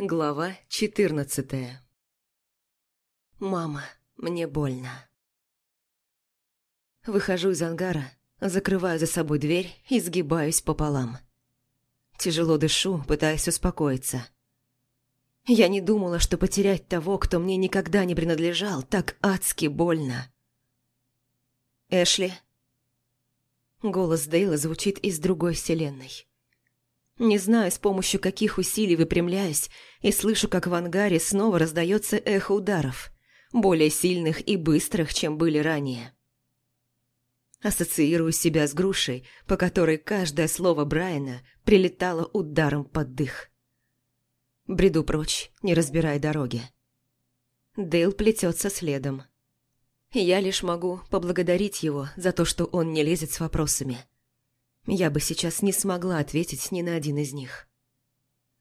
Глава четырнадцатая Мама, мне больно. Выхожу из ангара, закрываю за собой дверь и сгибаюсь пополам. Тяжело дышу, пытаясь успокоиться. Я не думала, что потерять того, кто мне никогда не принадлежал, так адски больно. «Эшли?» Голос Дейла звучит из другой вселенной. Не знаю, с помощью каких усилий выпрямляюсь и слышу, как в ангаре снова раздается эхо ударов, более сильных и быстрых, чем были ранее. Ассоциирую себя с грушей, по которой каждое слово Брайана прилетало ударом под дых. Бреду прочь, не разбирая дороги. Дейл плетется следом. Я лишь могу поблагодарить его за то, что он не лезет с вопросами. Я бы сейчас не смогла ответить ни на один из них.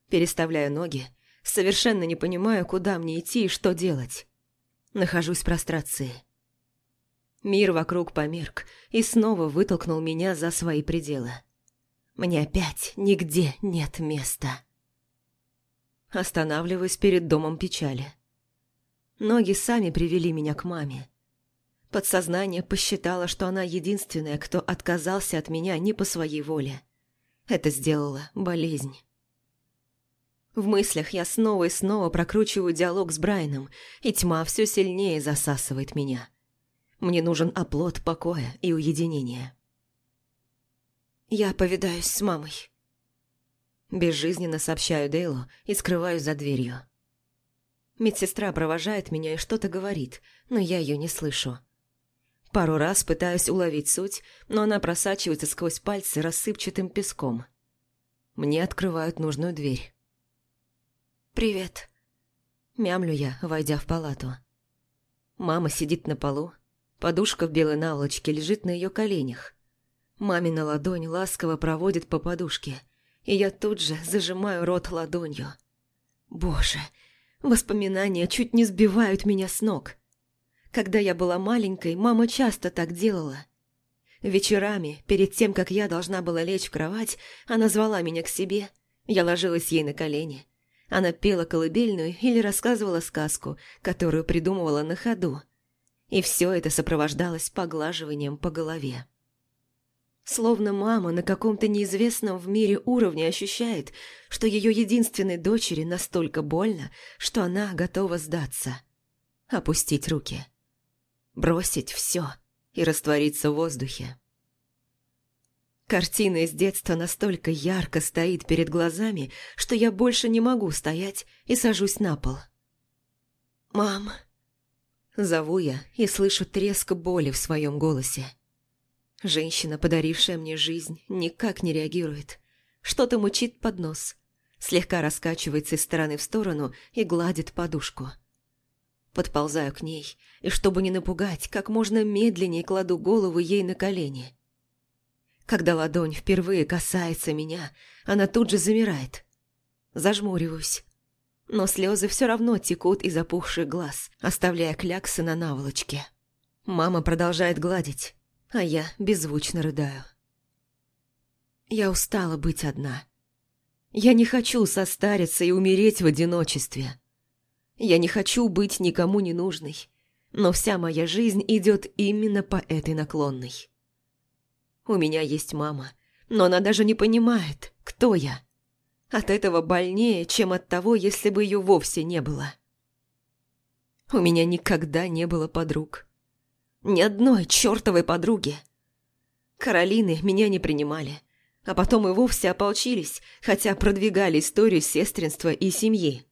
Переставляю ноги, совершенно не понимаю, куда мне идти и что делать. Нахожусь в прострации. Мир вокруг померк и снова вытолкнул меня за свои пределы. Мне опять нигде нет места. Останавливаюсь перед домом печали. Ноги сами привели меня к маме. Подсознание посчитало, что она единственная, кто отказался от меня не по своей воле. Это сделала болезнь. В мыслях я снова и снова прокручиваю диалог с Брайаном, и тьма все сильнее засасывает меня. Мне нужен оплот покоя и уединения. Я повидаюсь с мамой. Безжизненно сообщаю Дейлу и скрываюсь за дверью. Медсестра провожает меня и что-то говорит, но я ее не слышу. Пару раз пытаюсь уловить суть, но она просачивается сквозь пальцы рассыпчатым песком. Мне открывают нужную дверь. «Привет», – мямлю я, войдя в палату. Мама сидит на полу, подушка в белой наволочке лежит на ее коленях. Мамина ладонь ласково проводит по подушке, и я тут же зажимаю рот ладонью. Боже, воспоминания чуть не сбивают меня с ног. Когда я была маленькой, мама часто так делала. Вечерами, перед тем, как я должна была лечь в кровать, она звала меня к себе. Я ложилась ей на колени. Она пела колыбельную или рассказывала сказку, которую придумывала на ходу. И все это сопровождалось поглаживанием по голове. Словно мама на каком-то неизвестном в мире уровне ощущает, что ее единственной дочери настолько больно, что она готова сдаться. Опустить руки бросить все и раствориться в воздухе. Картина из детства настолько ярко стоит перед глазами, что я больше не могу стоять и сажусь на пол. «Мам!» Зову я и слышу треск боли в своем голосе. Женщина, подарившая мне жизнь, никак не реагирует. Что-то мучит под нос, слегка раскачивается из стороны в сторону и гладит подушку. Подползаю к ней и, чтобы не напугать, как можно медленнее кладу голову ей на колени. Когда ладонь впервые касается меня, она тут же замирает. Зажмуриваюсь. Но слезы все равно текут из опухших глаз, оставляя кляксы на наволочке. Мама продолжает гладить, а я беззвучно рыдаю. Я устала быть одна. Я не хочу состариться и умереть в одиночестве. Я не хочу быть никому не нужной, но вся моя жизнь идет именно по этой наклонной. У меня есть мама, но она даже не понимает, кто я. От этого больнее, чем от того, если бы ее вовсе не было. У меня никогда не было подруг. Ни одной чертовой подруги. Каролины меня не принимали, а потом и вовсе ополчились, хотя продвигали историю сестринства и семьи.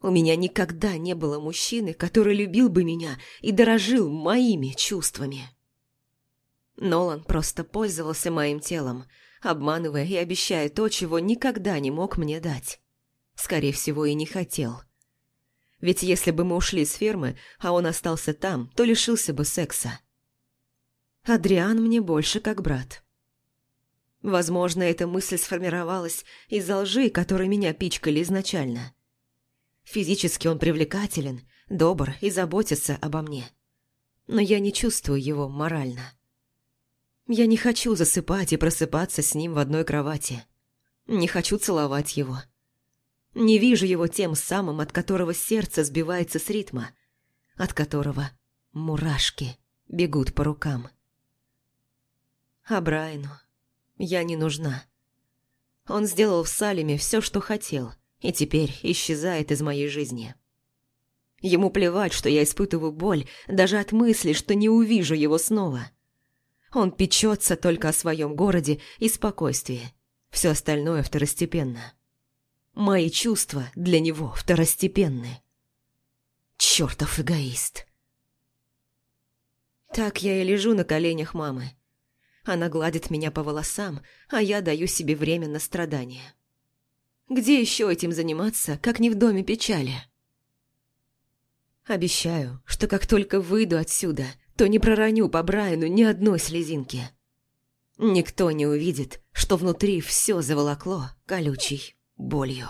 У меня никогда не было мужчины, который любил бы меня и дорожил моими чувствами. Нолан просто пользовался моим телом, обманывая и обещая то, чего никогда не мог мне дать. Скорее всего, и не хотел. Ведь если бы мы ушли с фермы, а он остался там, то лишился бы секса. Адриан мне больше как брат. Возможно, эта мысль сформировалась из-за лжи, которой меня пичкали изначально. Физически он привлекателен, добр и заботится обо мне. Но я не чувствую его морально. Я не хочу засыпать и просыпаться с ним в одной кровати. Не хочу целовать его. Не вижу его тем самым, от которого сердце сбивается с ритма, от которого мурашки бегут по рукам. А Брайану я не нужна. Он сделал в Салеме все, что хотел, и теперь исчезает из моей жизни. Ему плевать, что я испытываю боль даже от мысли, что не увижу его снова. Он печется только о своем городе и спокойствии. Все остальное второстепенно. Мои чувства для него второстепенны. Чертов эгоист. Так я и лежу на коленях мамы. Она гладит меня по волосам, а я даю себе время на страдания. Где еще этим заниматься, как не в доме печали? Обещаю, что как только выйду отсюда, то не пророню по Брайану ни одной слезинки. Никто не увидит, что внутри все заволокло колючей болью.